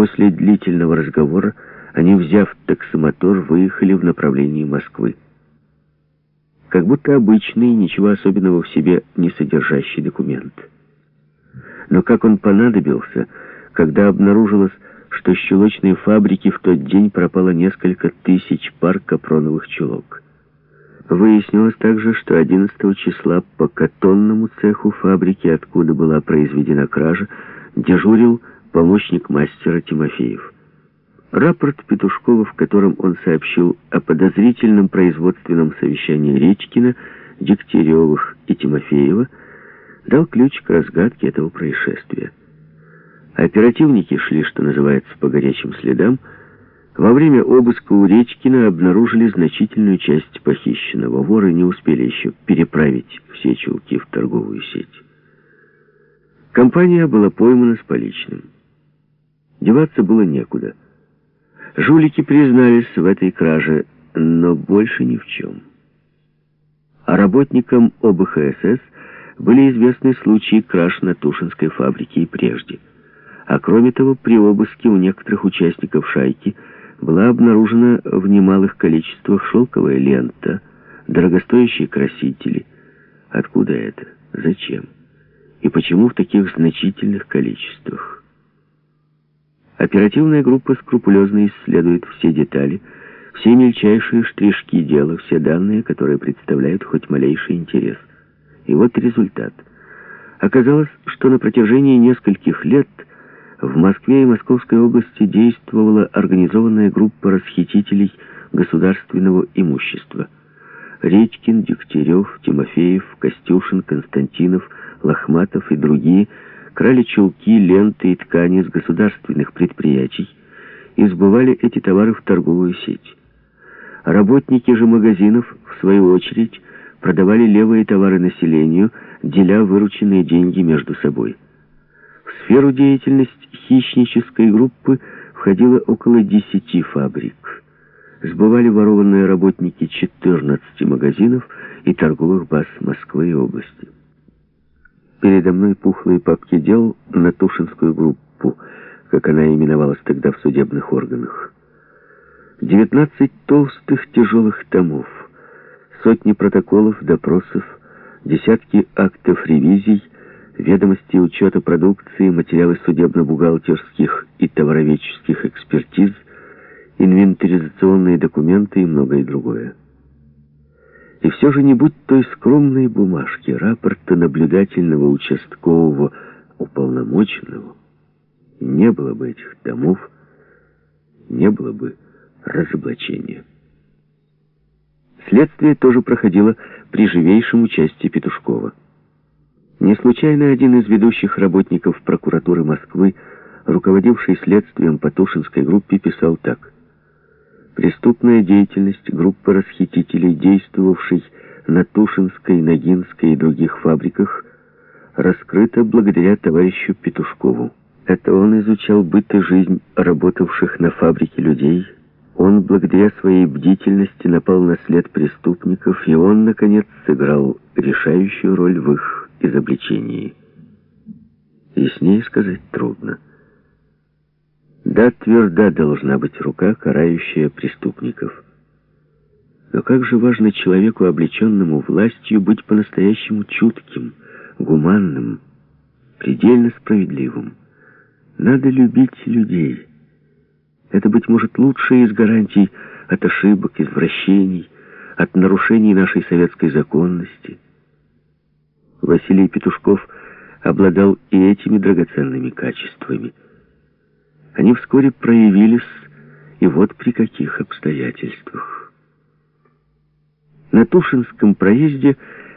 После длительного разговора они, взяв таксомотор, выехали в направлении Москвы. Как будто обычный, ничего особенного в себе не содержащий документ. Но как он понадобился, когда обнаружилось, что с чулочной фабрики в тот день пропало несколько тысяч пар капроновых чулок. Выяснилось также, что 11 числа по катонному цеху фабрики, откуда была произведена кража, дежурил помощник мастера Тимофеев. Рапорт Петушкова, в котором он сообщил о подозрительном производственном совещании Речкина, Дегтяревых и Тимофеева, дал ключ к разгадке этого происшествия. Оперативники шли, что называется, по горячим следам. Во время обыска у Речкина обнаружили значительную часть похищенного. Воры не успели еще переправить все чулки в торговую сеть. Компания была поймана с поличным. Деваться было некуда. Жулики признались в этой краже, но больше ни в чем. А работникам ОБХСС были известны случаи краж на Тушинской фабрике и прежде. А кроме того, при обыске у некоторых участников шайки была обнаружена в немалых количествах шелковая лента, дорогостоящие красители. Откуда это? Зачем? И почему в таких значительных количествах? Оперативная группа скрупулезно исследует все детали, все мельчайшие штришки дела, все данные, которые представляют хоть малейший интерес. И вот результат. Оказалось, что на протяжении нескольких лет в Москве и Московской области действовала организованная группа расхитителей государственного имущества. Редькин, Дегтярев, Тимофеев, Костюшин, Константинов, Лохматов и другие – крали чулки, ленты и ткани с государственных предприятий и сбывали эти товары в торговую сеть. Работники же магазинов, в свою очередь, продавали левые товары населению, деля вырученные деньги между собой. В сферу деятельности хищнической группы входило около 10 фабрик. Сбывали ворованные работники 14 магазинов и торговых баз Москвы и области. Передо мной пухлые папки дел на Тушинскую группу, как она именовалась тогда в судебных органах. 19 толстых тяжелых томов, сотни протоколов, допросов, десятки актов ревизий, ведомости учета продукции, материалы судебно-бухгалтерских и товароведческих экспертиз, инвентаризационные документы и многое другое. И все же не будь той скромной бумажки, рапорта наблюдательного участкового уполномоченного, не было бы этих домов, не было бы разоблачения. Следствие тоже проходило при живейшем участии Петушкова. Не случайно один из ведущих работников прокуратуры Москвы, руководивший следствием по Тушинской группе, писал так – Преступная деятельность группы расхитителей, действовавшей на Тушинской, Ногинской и других фабриках, раскрыта благодаря товарищу Петушкову. Это он изучал быт и жизнь работавших на фабрике людей. Он, благодаря своей бдительности, напал на след преступников, и он, наконец, сыграл решающую роль в их изобличении. Яснее сказать трудно. Да, тверда должна быть рука, карающая преступников. Но как же важно человеку, облеченному властью, быть по-настоящему чутким, гуманным, предельно справедливым. Надо любить людей. Это, быть может, лучшая из гарантий от ошибок, извращений, от нарушений нашей советской законности. Василий Петушков обладал и этими драгоценными качествами – они вскоре проявились, и вот при каких обстоятельствах. На Тушинском проезде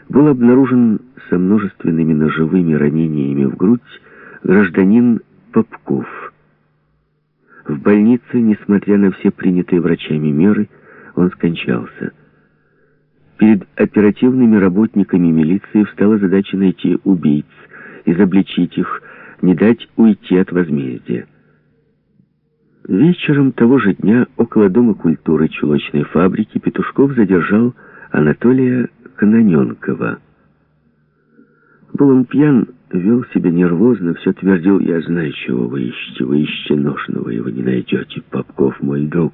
был обнаружен со множественными ножевыми ранениями в грудь гражданин Попков. В больнице, несмотря на все принятые врачами меры, он скончался. Перед оперативными работниками милиции встала задача найти убийц, изобличить их, не дать уйти от возмездия. Вечером того же дня около Дома культуры чулочной фабрики Петушков задержал Анатолия Каноненкова. Был он пьян вел себя нервозно, все твердил, я знаю, чего вы ищете, вы ищете нож, но вы его не найдете, Попков мой друг.